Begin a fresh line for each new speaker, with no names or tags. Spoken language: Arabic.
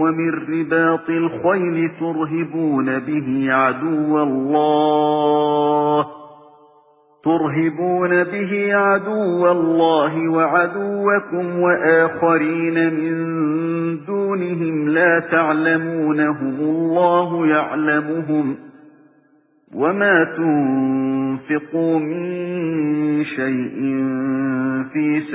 وَمِن رِّبَاطِ الْخَيْلِ تُرْهِبُونَ بِهِ عَدُوَّ اللَّهِ تُرْهِبُونَ بِهِ عَدُوَّ اللَّهِ وَعَدُوَّكُمْ وَآخَرِينَ مِن دُونِهِمْ لَا تَعْلَمُونَهُمُ اللَّهُ يَعْلَمُهُمْ. وَمَا تُنفِقُوا مِن شَيْءٍ فِي